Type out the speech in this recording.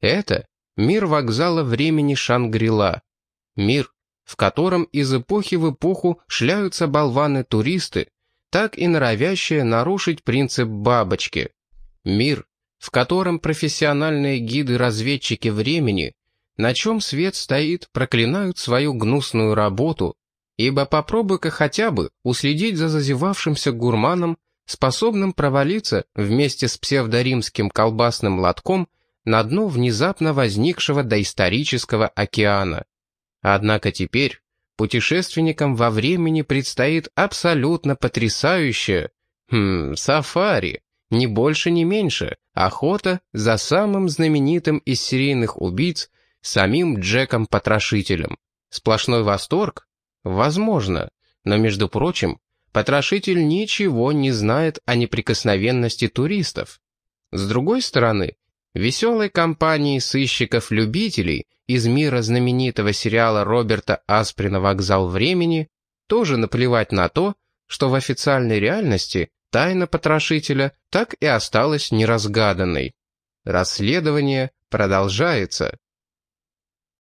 Это мир вокзала времени Шангрила. Мир, в котором из эпохи в эпоху шляются болваны-туристы, так и норовящие нарушить принцип бабочки. Мир, в котором профессиональные гиды-разведчики времени, на чем свет стоит, проклинают свою гнусную работу, ибо попробуй-ка хотя бы уследить за зазевавшимся гурманом, способным провалиться вместе с псевдоримским колбасным лотком на дно внезапно возникшего доисторического океана. Однако теперь путешественникам во времени предстоит абсолютно потрясающее, хм, сафари, ни больше, ни меньше, охота за самым знаменитым из серийных убийц, самим Джеком-потрошителем. Сплошной восторг? Возможно, но, между прочим, потрошитель ничего не знает о неприкосновенности туристов. С другой стороны, веселой компании сыщиков-любителей из мира знаменитого сериала Роберта Асприна «Вокзал времени» тоже наплевать на то, что в официальной реальности тайна потрошителя так и осталась неразгаданной. Расследование продолжается.